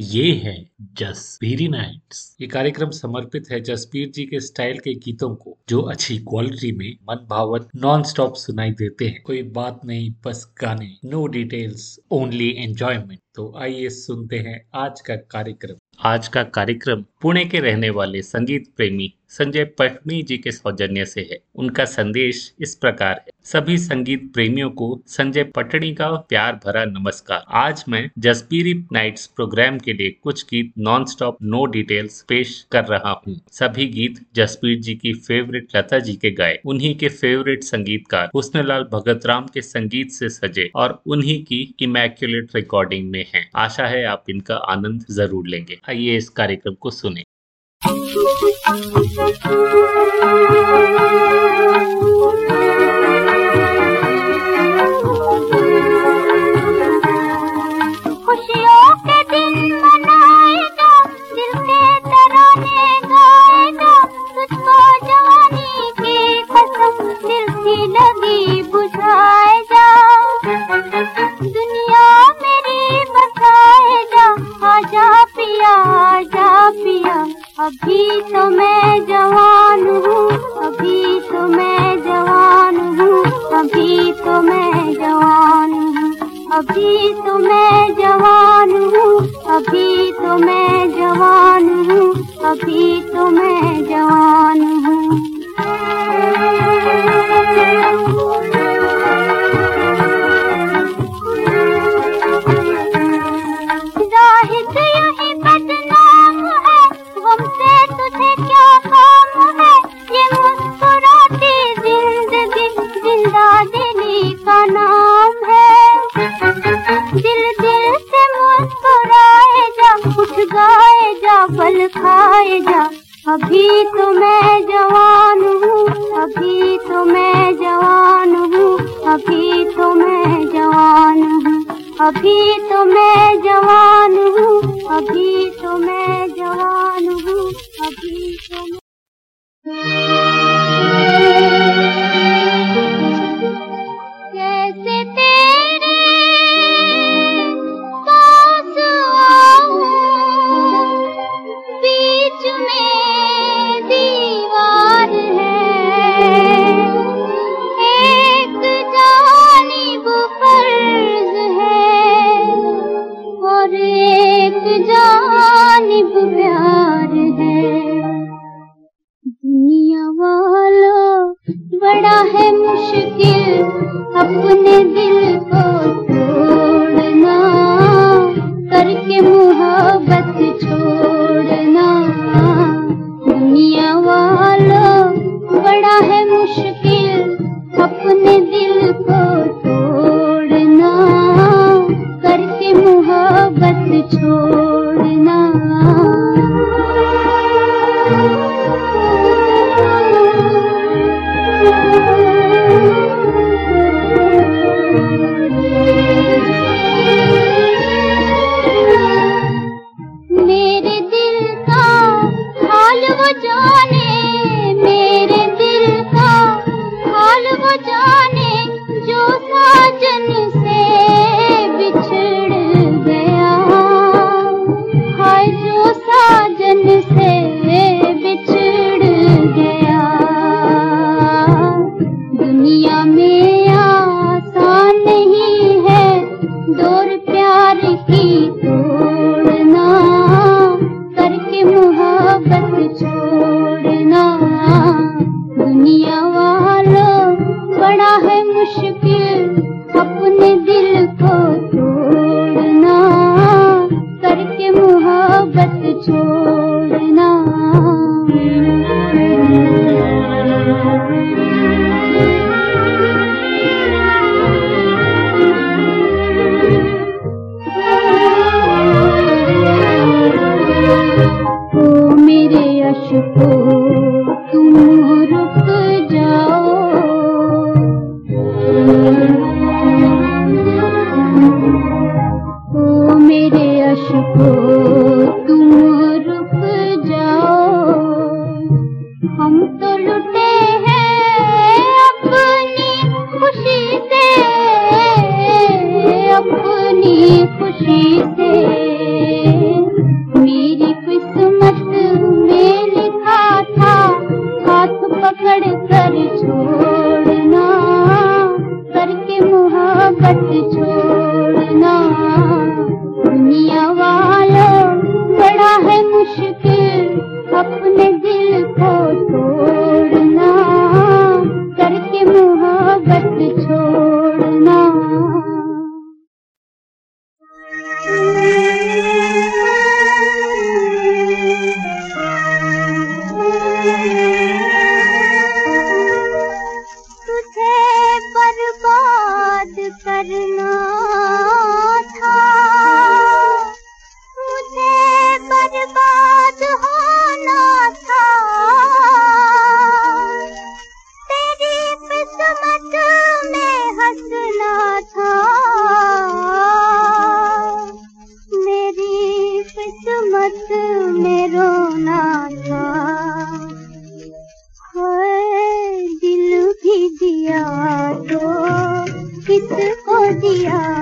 ये है जसबीरी नाइट्स। ये कार्यक्रम समर्पित है जसबीर जी के स्टाइल के गीतों को, जो अच्छी क्वालिटी में मन भावत नॉन स्टॉप सुनाई देते हैं। कोई बात नहीं, बस गाने नो डिटेल्स ओनली एंजॉयमेंट तो आइए सुनते हैं आज का कार्यक्रम। आज का कार्यक्रम पुणे के रहने वाले संगीत प्रेमी संजय पटनी जी के सौजन्य से है। उनका संदेश इस प्रकार है। सभी संगीत प्रेमियों को संजय पटनी का प्यार भरा नमस्कार। आज मैं जसपीरी नाइट्स प्रोग्राम के लिए कुछ गीत नॉन स्टॉप नो डिटेल्स पेश कर रहा हूँ। सभी गीत जसपीर जी की फेवरेट लता जी के गाए। उन्हीं के फेवरेट संगीतकार, हुस्नलाल भगत राम के संगीत से सजे और उन्हीं की इमेक्युलेट रिकॉर्डिंग में है। आशा है आप इनका आनंद ज़रूर लेंगे। आइए इस कार्यक्रम को सुने। अभी तो मैं जवान हूँ, अभी तो मैं जवान हूँ, अभी तो मैं जवान हूँ, अभी तो मैं जवान हूँ, अभी तो मैं जवान हूँ, अभी तो मैं फल खाए जा अभी तो मैं जवान हूँ, अभी तो मैं जवान हूँ, अभी तो मैं जवान हूँ, अभी तो मैं जवान हूँ, अभी तो मैं जवान हूँ, अभी तो मैं Thank you. से Yeah.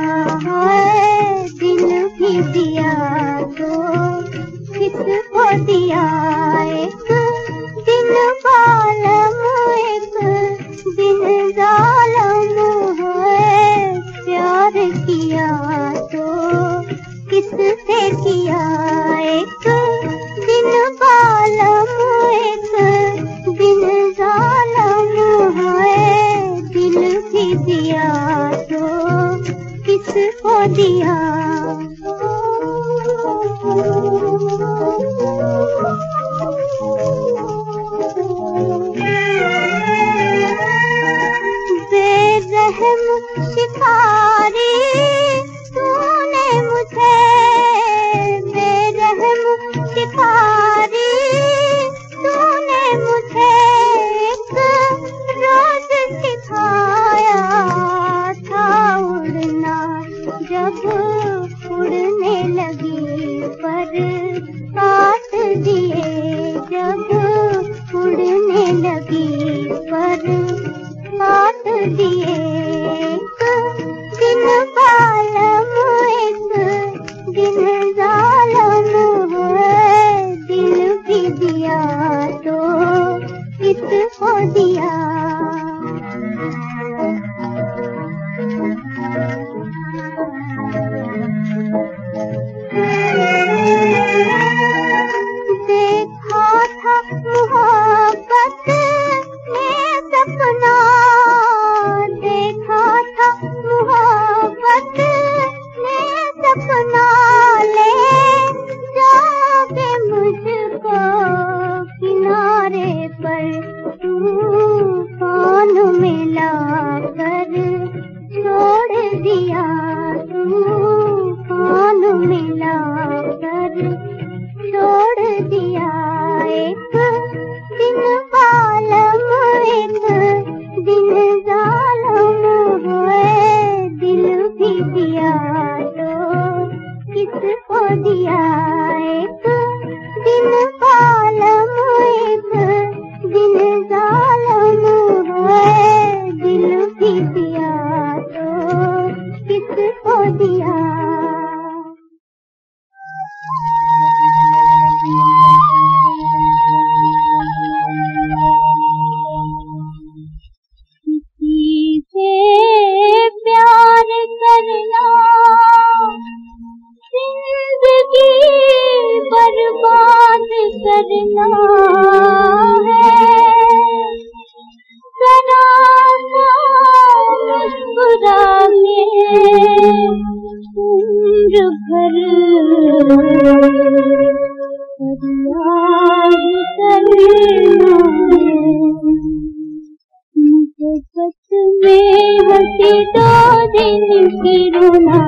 ना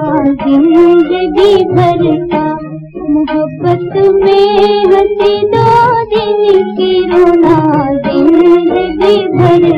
ज़िंदगी भर का मोहब्बत दो दिन की रोना ज़िंदगी भर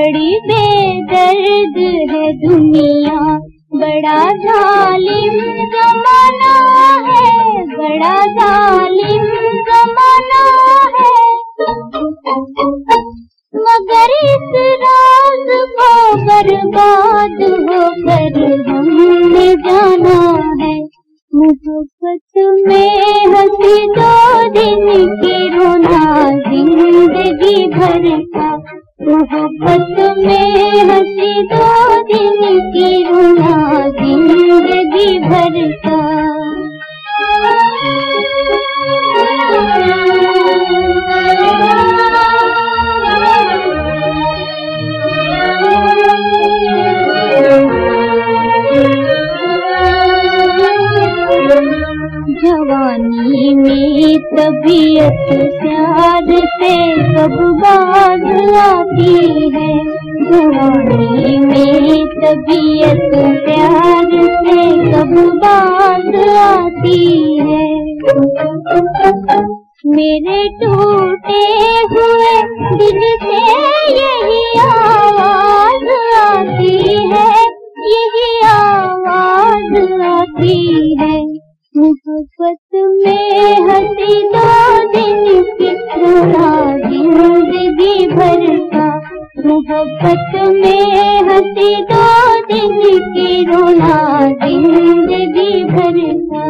बड़ी बेदर्द है दुनिया। बड़ा जालिम जमाना है, बड़ा जालिम जमाना है। मगर इस राज को बर्बाद होकर हमने जाना है। मुहब्बत में हँसी दो दिन की रोना, ज़िंदगी भर का मोहब्बत में हंसी दो दिन की रुना जिंदगी भर का। आती है जवानी में तबीयत प्यार से कब बाज आती है मेरे टूटे हुए दिल से यही आवाज़ आती है, यही आवाज़ आती है। मोहब्बत में हँसी दो दिन की थोड़ा ज़िंदगी भर मोहब्बत में हँसी दो दिन की रोना ज़िंदगी भर का।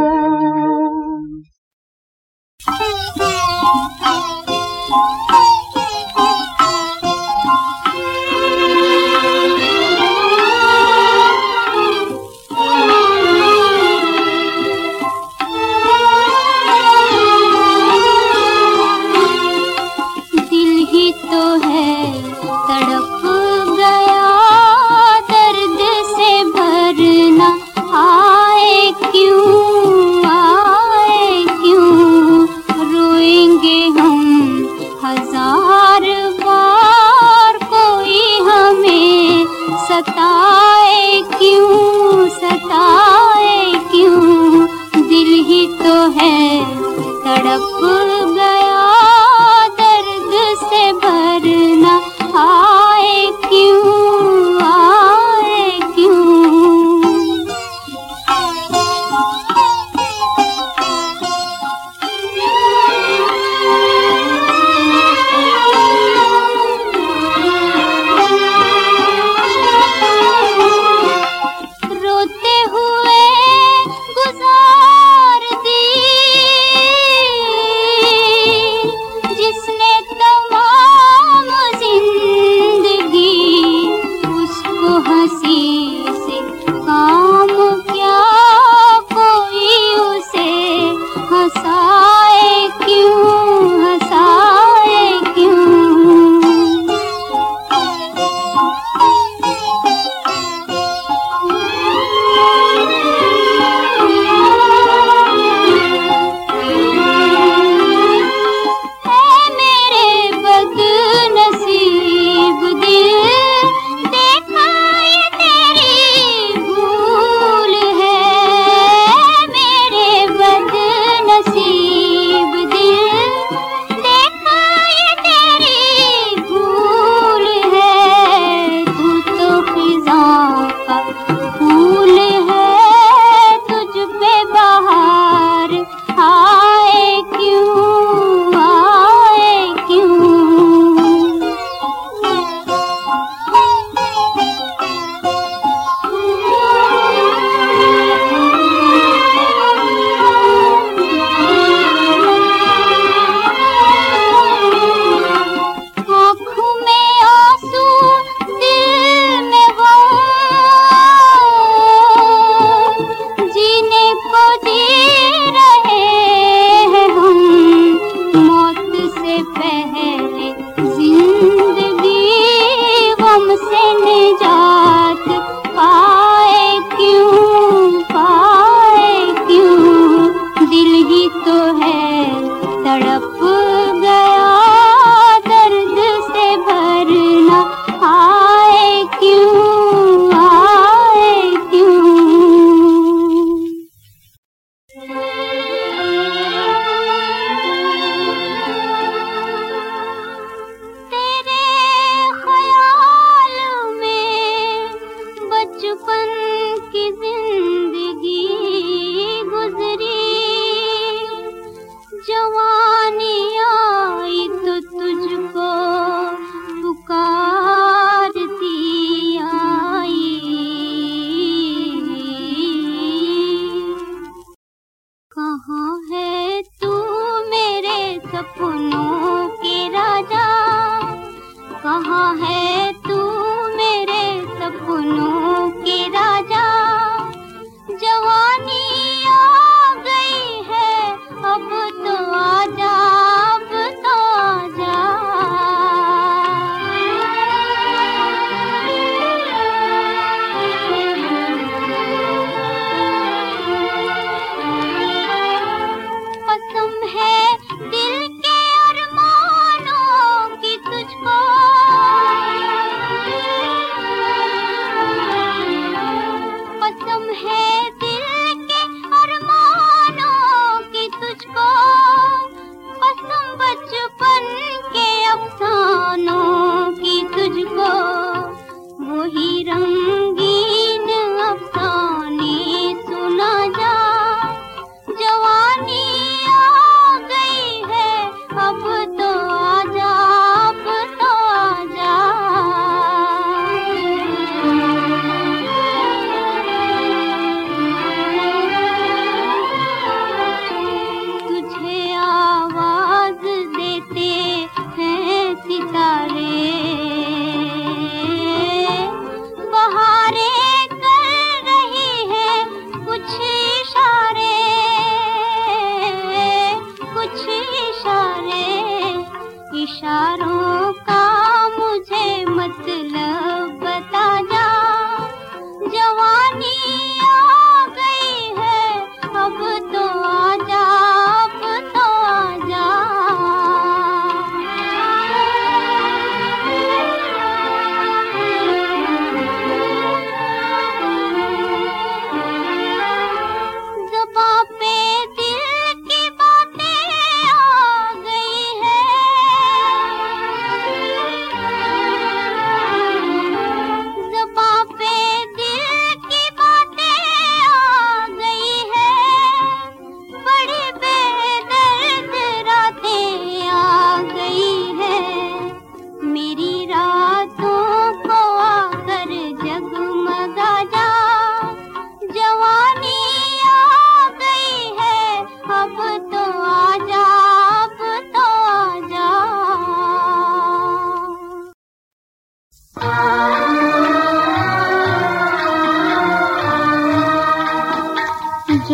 है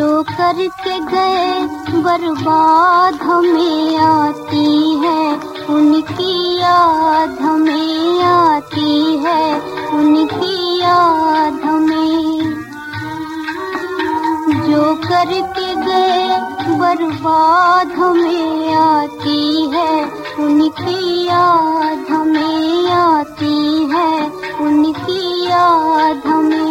करके गए, बर्बाद हमें आती है। उनकी याद हमें आती है। उनकी याद हमें। जो करके गए, बर्बाद हमें आती है। उनकी याद हमें आती है। उनकी याद हमें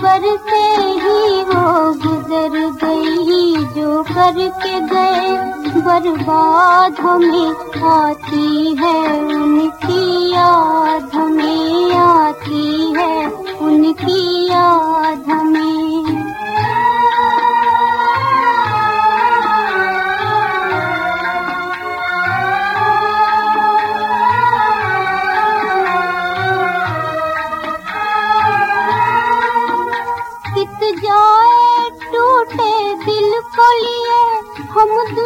गई से ही वो गुजर गई, जो करके गए, बर्बाद हमें आती है, उनकी याद हमें आती है, उनकी याद हमें हम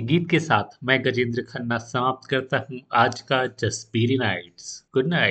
गीत के साथ मैं गजेंद्र खन्ना समाप्त करता हूँ। आज का जसबीरी नाइट्स। Good night